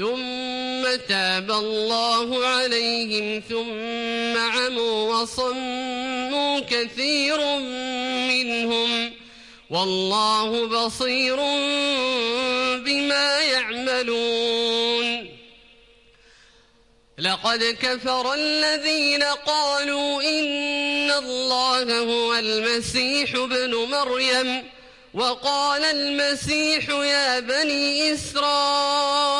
ثم تاب الله عليهم ثم عموا وصموا كثير منهم. والله بصير بما يعملون. لقد كفر الذين قالوا إن الله هو المسيح ابن مريم وقال المسيح يا بني إسرائيل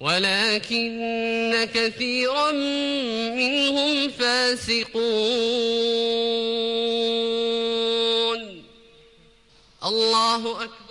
ولكن كثيرا منهم فاسقون. الله أكبر.